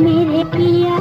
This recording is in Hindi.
मेरे पिया